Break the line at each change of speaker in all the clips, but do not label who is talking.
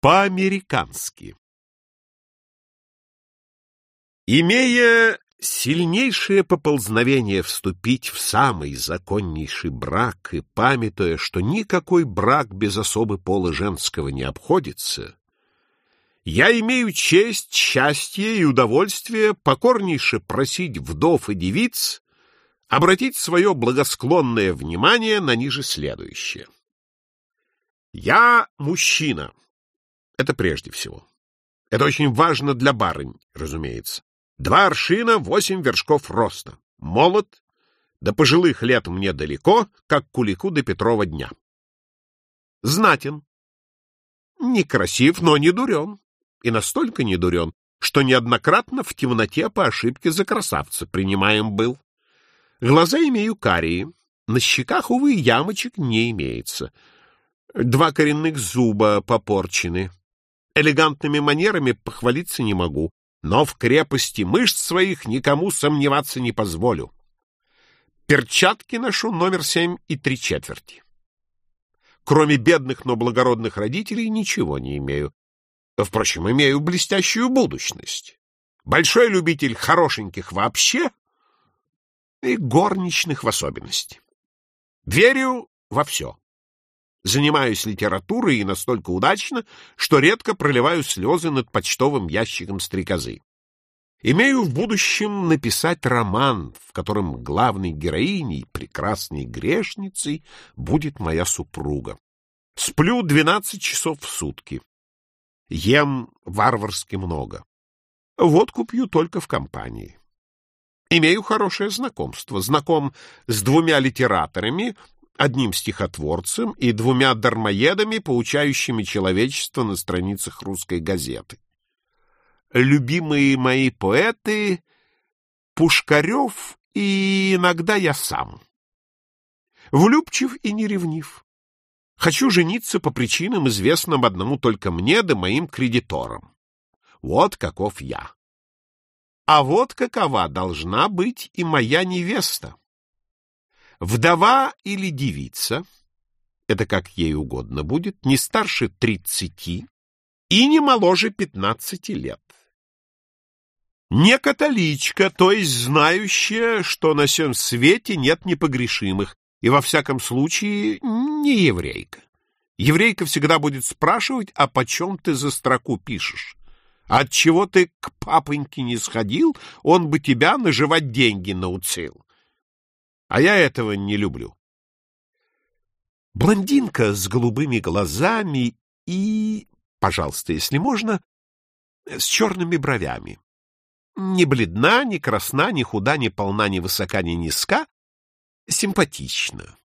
По-американски. Имея сильнейшее поползновение вступить в самый законнейший брак и памятуя, что никакой брак без особы пола женского не обходится, я имею честь, счастье и удовольствие покорнейше просить вдов и девиц обратить свое благосклонное внимание на ниже следующее. Я мужчина. Это прежде всего. Это очень важно для барынь, разумеется. Два аршина, восемь вершков роста. Молод, до пожилых лет мне далеко, как кулику до Петрова дня. Знатен. Некрасив, но не дурен. И настолько не дурен, что неоднократно в темноте по ошибке за красавца принимаем был. Глаза имею карие, на щеках, увы, ямочек не имеется. Два коренных зуба попорчены. Элегантными манерами похвалиться не могу, но в крепости мышц своих никому сомневаться не позволю. Перчатки ношу номер семь и три четверти. Кроме бедных, но благородных родителей, ничего не имею. Впрочем, имею блестящую будущность. Большой любитель хорошеньких вообще и горничных в особенности. Верю во все. Занимаюсь литературой и настолько удачно, что редко проливаю слезы над почтовым ящиком стрекозы. Имею в будущем написать роман, в котором главной героиней, прекрасной грешницей, будет моя супруга. Сплю двенадцать часов в сутки. Ем варварски много. Водку пью только в компании. Имею хорошее знакомство. Знаком с двумя литераторами, одним стихотворцем и двумя дармоедами, поучающими человечество на страницах русской газеты. Любимые мои поэты — Пушкарев и иногда я сам. Влюбчив и неревнив. Хочу жениться по причинам, известным одному только мне да моим кредиторам. Вот каков я. А вот какова должна быть и моя невеста. Вдова или девица, это как ей угодно будет, не старше тридцати и не моложе пятнадцати лет. Не католичка, то есть знающая, что на всем свете нет непогрешимых, и во всяком случае не еврейка. Еврейка всегда будет спрашивать, а почем ты за строку пишешь? От чего ты к папоньке не сходил, он бы тебя наживать деньги научил. А я этого не люблю. Блондинка с голубыми глазами и, пожалуйста, если можно, с черными бровями. Не бледна, не красна, ни худа, ни полна, ни высока, ни низка. Симпатична.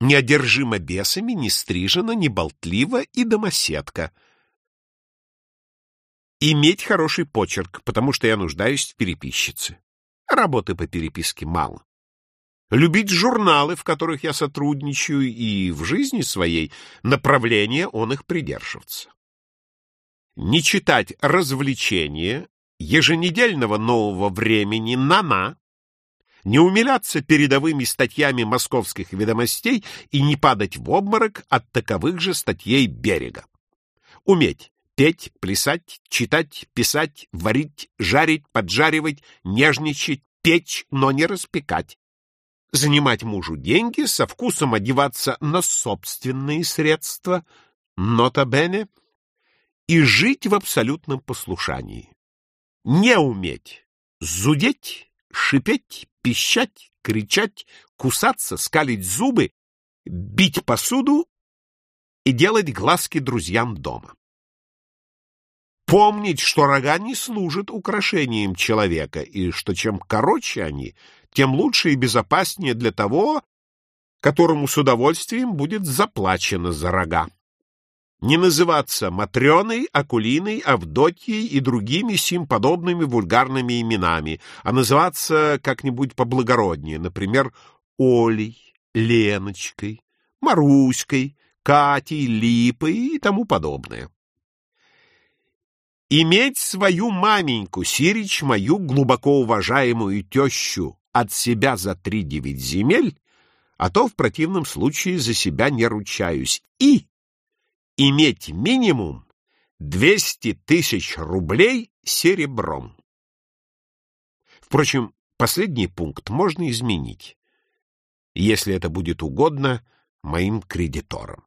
Неодержима бесами, не стрижена, не болтлива и домоседка. Иметь хороший почерк, потому что я нуждаюсь в переписчице. Работы по переписке мало любить журналы, в которых я сотрудничаю, и в жизни своей направление он их придерживаться. Не читать развлечения еженедельного нового времени на-на, не умиляться передовыми статьями московских ведомостей и не падать в обморок от таковых же статей берега. Уметь петь, плясать, читать, писать, варить, жарить, поджаривать, нежничать, печь, но не распекать, занимать мужу деньги, со вкусом одеваться на собственные средства, нота-бене, и жить в абсолютном послушании. Не уметь зудеть, шипеть, пищать, кричать, кусаться, скалить зубы, бить посуду и делать глазки друзьям дома. Помнить, что рога не служат украшением человека, и что чем короче они, тем лучше и безопаснее для того, которому с удовольствием будет заплачено за рога. Не называться Матрёной, Акулиной, Авдотьей и другими сим подобными вульгарными именами, а называться как-нибудь поблагороднее, например, Олей, Леночкой, Маруськой, Катей, Липой и тому подобное. Иметь свою маменьку, Сирич, мою глубоко уважаемую тещу, от себя за три девять земель, а то в противном случае за себя не ручаюсь. И иметь минимум 200 тысяч рублей серебром. Впрочем, последний пункт можно изменить, если это будет угодно моим кредиторам.